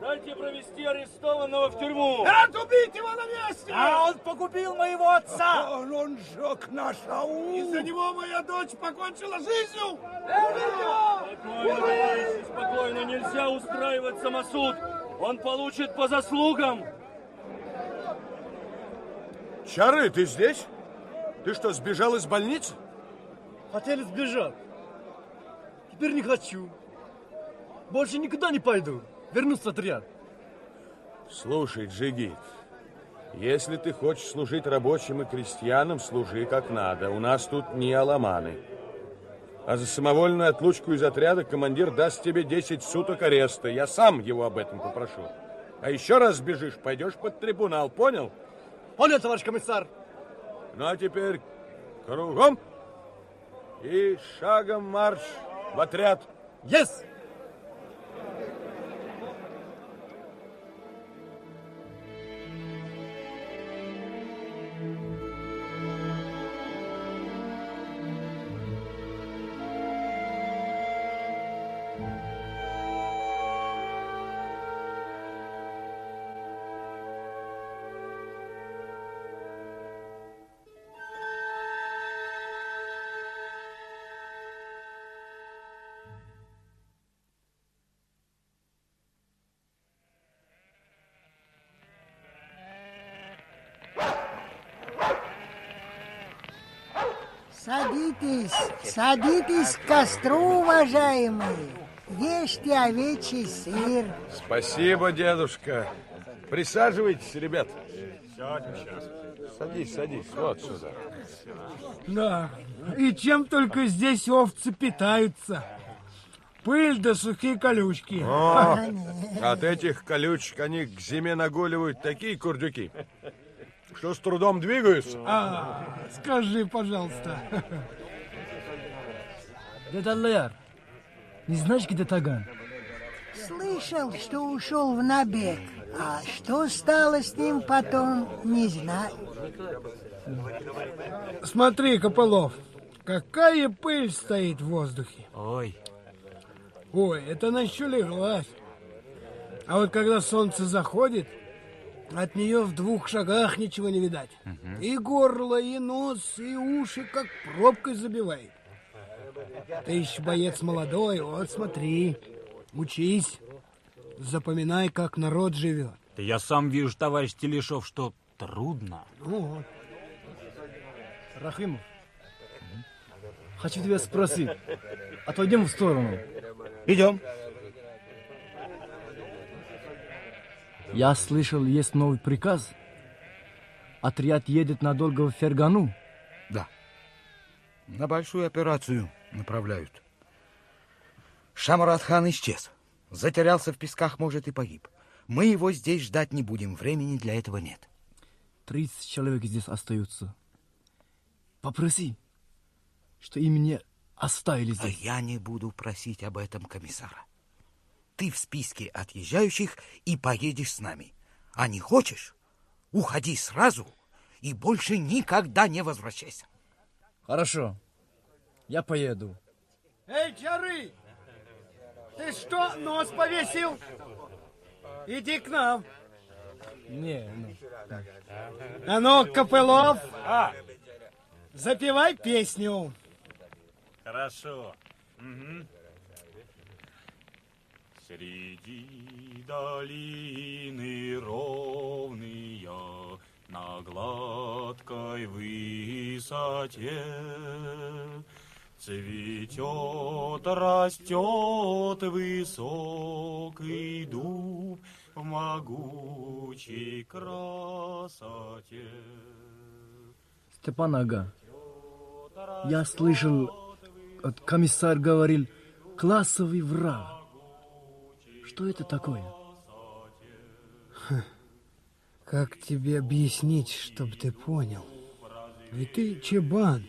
Дайте провести арестованного в тюрьму.
Это убить его на месте!
А он погубил моего отца!
Он, он сжег наш аул! Из-за него моя дочь покончила жизнью!
Спокойно, товарищи, спокойно. Нельзя устраивать самосуд. Он получит по заслугам.
Чары, ты здесь? Ты что, сбежал из больницы?
Хотели сбежать. Теперь не хочу. Больше никуда не пойду. Вернусь в отряд.
Слушай, Джигит, если ты хочешь служить рабочим и крестьянам, служи как надо. У нас тут не аламаны. А за самовольную отлучку из отряда командир даст тебе 10 суток ареста. Я сам его об этом попрошу. А еще раз сбежишь, пойдешь под трибунал, понял?
Понял, товарищ комиссар.
Ну, а теперь кругом и шагом марш в отряд.
Есть!
Садитесь, садитесь к костру, уважаемые. Ешьте овечий сыр.
Спасибо, дедушка. Присаживайтесь, ребят. Садись, садись, вот сюда.
Да, и чем только здесь овцы питаются. Пыль да сухие колючки.
О, от этих колючек они к зиме нагуливают такие курдюки, что с трудом двигаются.
А, скажи, пожалуйста.
Дед Аллаяр, не знаешь, где Таган?
Слышал, что ушел в набег. А что стало с ним потом, не знаю.
Смотри, Копылов, какая пыль стоит в воздухе.
Ой.
Ой, это она еще леглась. А вот когда солнце заходит, от нее в двух шагах ничего не видать. И горло, и нос, и уши как пробкой забивает. Ты еще боец молодой, вот смотри, учись, запоминай, как народ живет.
Да я сам вижу, товарищ Телешов, что трудно.
Ну вот.
Рахимов, хочу тебя спросить. Отойдем в сторону.
Идем.
Я слышал, есть новый приказ. Отряд едет надолго в Фергану.
Да. На большую операцию направляют. Шамаратхан исчез. Затерялся в песках, может, и погиб. Мы его здесь ждать не будем. Времени для этого нет.
30 человек здесь остаются. Попроси, что и мне оставили
А
здесь.
я не буду просить об этом комиссара. Ты в списке отъезжающих и поедешь с нами. А не хочешь, уходи сразу и больше никогда не возвращайся.
Хорошо, я поеду.
Эй, Чары! Ты что, нос повесил? Иди к нам.
Не, ну.
А ну, Копылов, запевай песню.
Хорошо. Мгм. Среди долины ровные на гладкой высоте Цветет, растет высокий дуб в могучей красоте.
Степан Ага, я слышал, от комиссар говорил, классовый враг. Что это такое?
Как тебе объяснить, чтобы ты понял? Ведь ты чебан.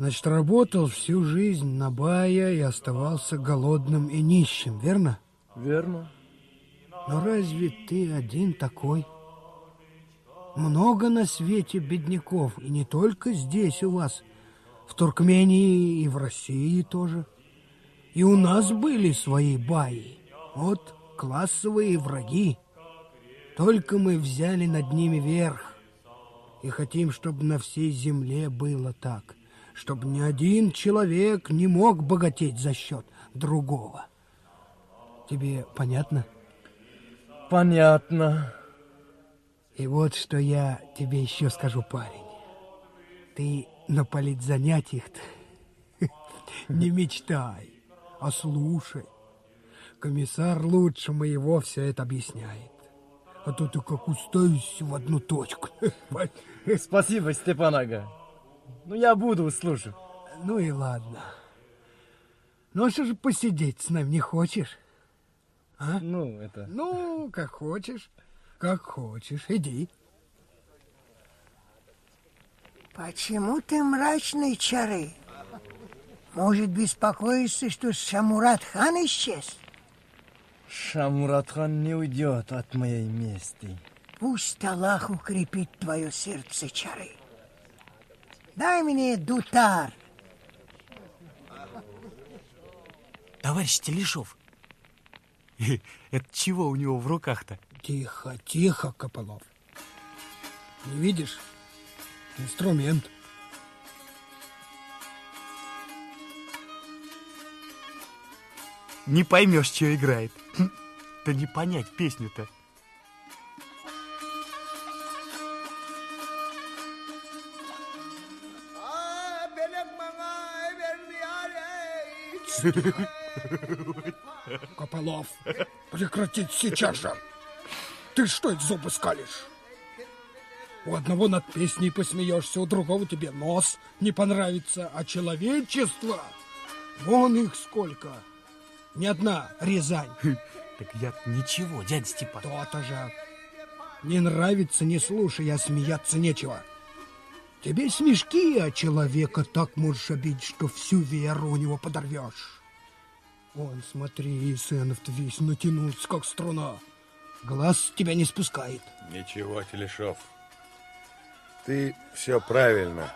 Значит, работал всю жизнь на бая и оставался голодным и нищим, верно?
Верно.
Но разве ты один такой? Много на свете бедняков, и не только здесь у вас, в Туркмении и в России тоже. И у нас были свои баи. Вот классовые враги. Только мы взяли над ними верх. И хотим, чтобы на всей земле было так. Чтобы ни один человек не мог богатеть за счет другого. Тебе понятно?
Понятно.
И вот что я тебе еще скажу, парень. Ты на политзанятиях-то не мечтай, а слушай. Комиссар лучше моего все это объясняет. А то ты как уставишь в одну точку.
Спасибо, Степан Ага. Ну, я буду слушать.
Ну и ладно. Ну, а что же посидеть с нами не хочешь? А?
Ну, это...
Ну, как хочешь. Как хочешь. Иди.
Почему ты мрачный, Чары? Может, беспокоишься, что Шамурат-хан исчез?
Шамурат-хан не уйдет от моей мести.
Пусть Аллах укрепит твое сердце, Чары. Дай мне дутар.
Товарищ Телешов, это чего у него в руках-то?
Тихо, тихо, Копылов. Не видишь? Инструмент.
Не поймешь, что играет. Да не понять песню-то.
Копылов, прекратить сейчас же. Ты что это зубы скалишь? У одного над песней посмеешься, у другого тебе нос не понравится, а человечество, вон их сколько. Ни одна Рязань.
Так я ничего, дядя Степан.
То-то же. Не нравится, не слушай, а смеяться нечего. Тебе смешки, а человека так можешь обидеть, что всю веру у него подорвешь. Вон, смотри, Исенов-то весь натянулся, как струна. Глаз с тебя не спускает.
Ничего, Телешов. Ты все правильно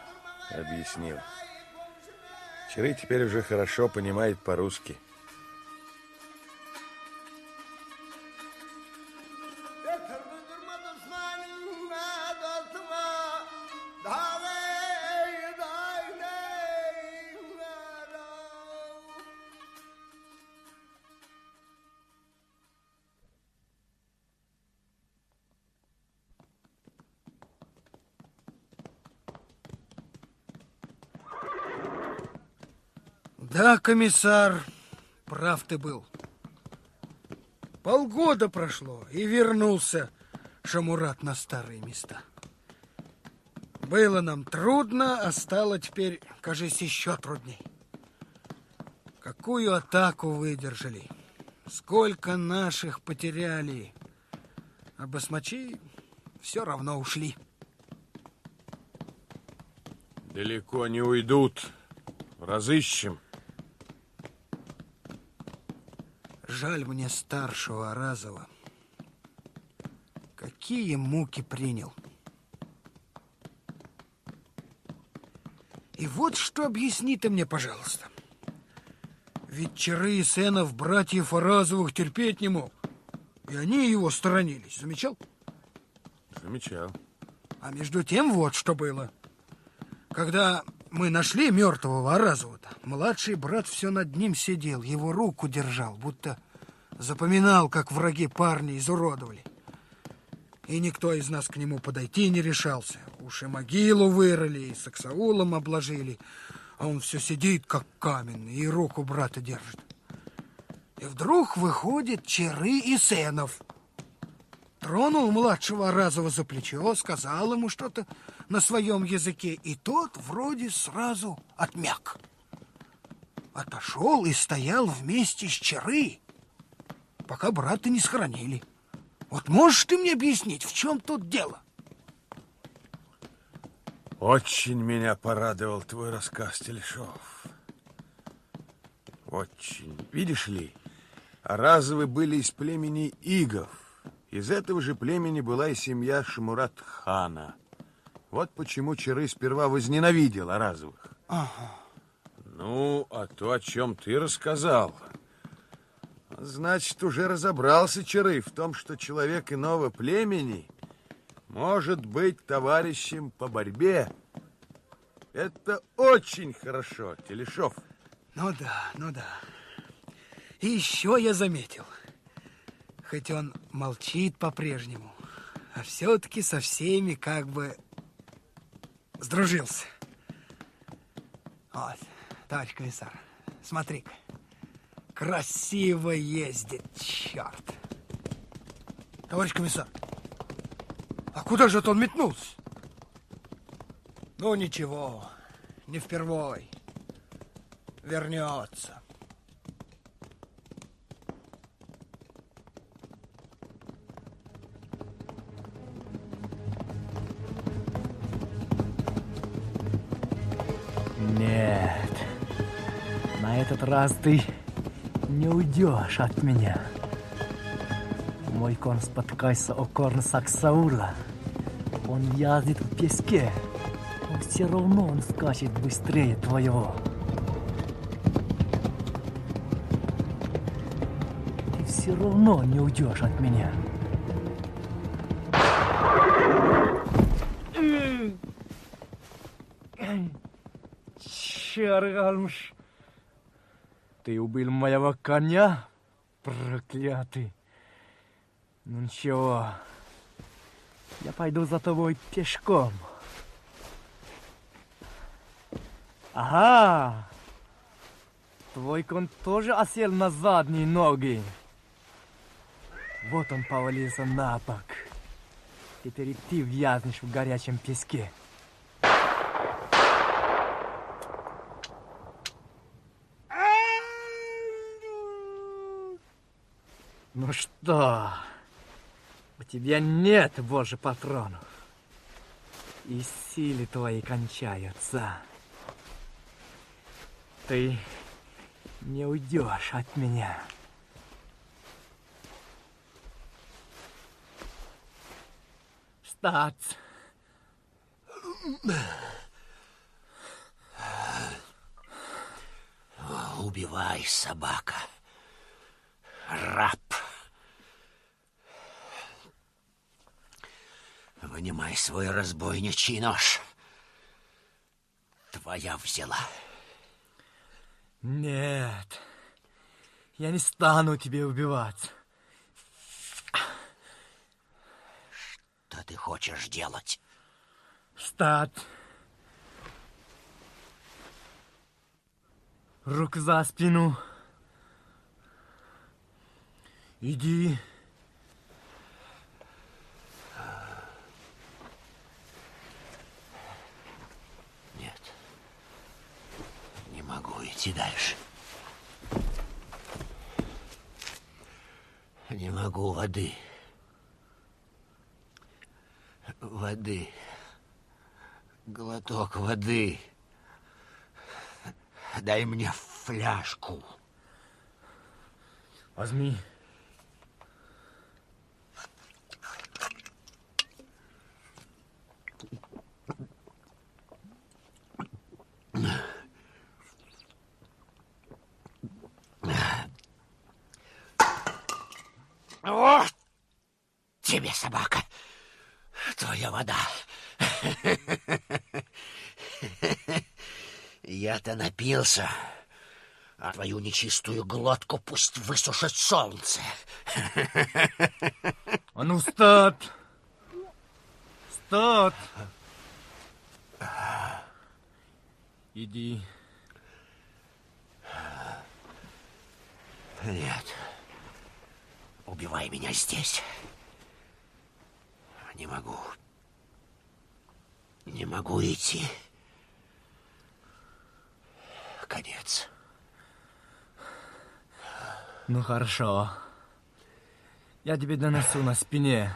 объяснил. Чары теперь уже хорошо понимает по-русски.
Комиссар, прав ты был. Полгода прошло, и вернулся Шамурат на старые места. Было нам трудно, а стало теперь, кажись, еще трудней. Какую атаку выдержали, сколько наших потеряли, а басмачи все равно ушли.
Далеко не уйдут, разыщем.
Жаль мне старшего Аразова. Какие муки принял. И вот что объясни ты мне, пожалуйста. Ведь Чары и Сенов братьев Аразовых терпеть не мог. И они его сторонились. Замечал?
Замечал.
А между тем вот что было. Когда мы нашли мертвого Аразова-то, младший брат все над ним сидел, его руку держал, будто запоминал, как враги парня изуродовали. И никто из нас к нему подойти не решался. Уж и могилу вырыли, и саксаулом обложили, а он все сидит, как каменный, и руку брата держит. И вдруг выходит Чары и Сенов. Тронул младшего Разова за плечо, сказал ему что-то на своем языке, и тот вроде сразу отмяк. Отошел и стоял вместе с Чары, пока брата не схоронили. Вот можешь ты мне объяснить, в чем тут дело?
Очень меня порадовал твой рассказ, Телешов. Очень. Видишь ли, Аразовы были из племени Игов. Из этого же племени была и семья Шамурат-хана. Вот почему Чары сперва возненавидел Аразовых.
Ага.
Ну, а то, о чем ты рассказал, Значит, уже разобрался Чарый в том, что человек иного племени может быть товарищем по борьбе. Это очень хорошо, Телешов.
Ну да, ну да. И еще я заметил, хоть он молчит по-прежнему, а все-таки со всеми как бы сдружился. Вот, товарищ комиссар, смотри-ка. Красиво ездит, черт. Товарищ комиссар, а куда же это он метнулся? Ну, ничего, не впервой. Вернется.
Нет, на этот раз ты не уйдешь от меня. Мой конь споткается о корн Саксаула. Он яздит в песке, но все равно он скачет быстрее твоего. Ты все равно не уйдешь от меня. Чергалмш, ты убил моего коня, проклятый. Ну ничего, я пойду за тобой пешком. Ага, твой конь тоже осел на задние ноги. Вот он повалился на бок. Теперь и ты вязнешь в горячем песке. Ну что, у тебя нет больше патронов. И силы твои кончаются. Ты не уйдешь от меня. Встать!
Убивай, собака. Раб. Вынимай свой разбойничий нож. Твоя взяла.
Нет, я не стану тебе убивать.
Что ты хочешь делать?
Встать. Рук за спину. Иди.
Нет. Не могу идти дальше. Не могу воды. Воды. Глоток воды. Дай мне фляжку.
Возьми.
О! Тебе, собака, твоя вода. Я-то напился, а твою нечистую глотку пусть высушит солнце.
А ну, встать! Встать! Иди.
Нет. Убивай меня здесь. Не могу. Не могу идти конец.
Ну хорошо. Я тебе доносу на спине.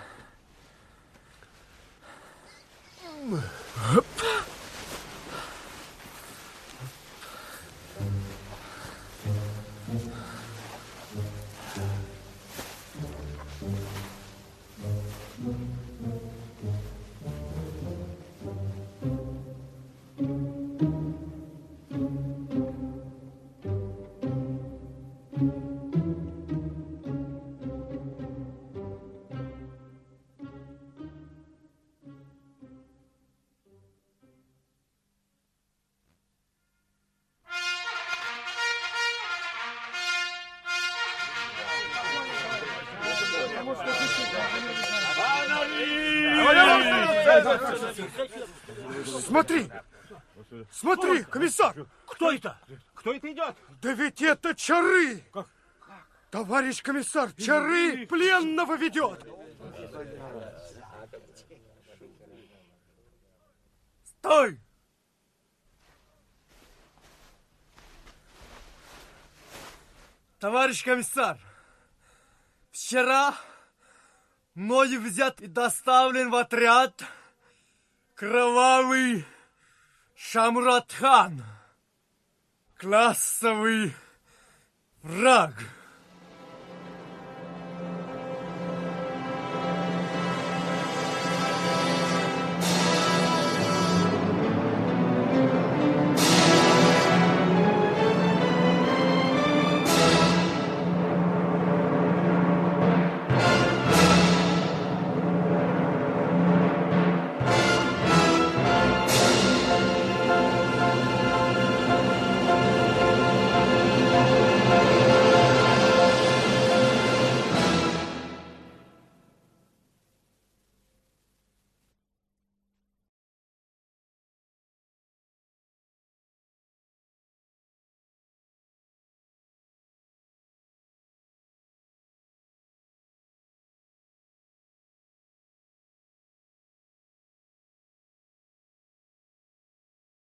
Смотри! Смотри, комиссар!
Кто это? Кто это идет?
Да ведь это чары! Товарищ комиссар, чары пленного ведет!
Стой! Товарищ комиссар, вчера мною взят и доставлен в отряд кровавый Шамратхан, классовый враг.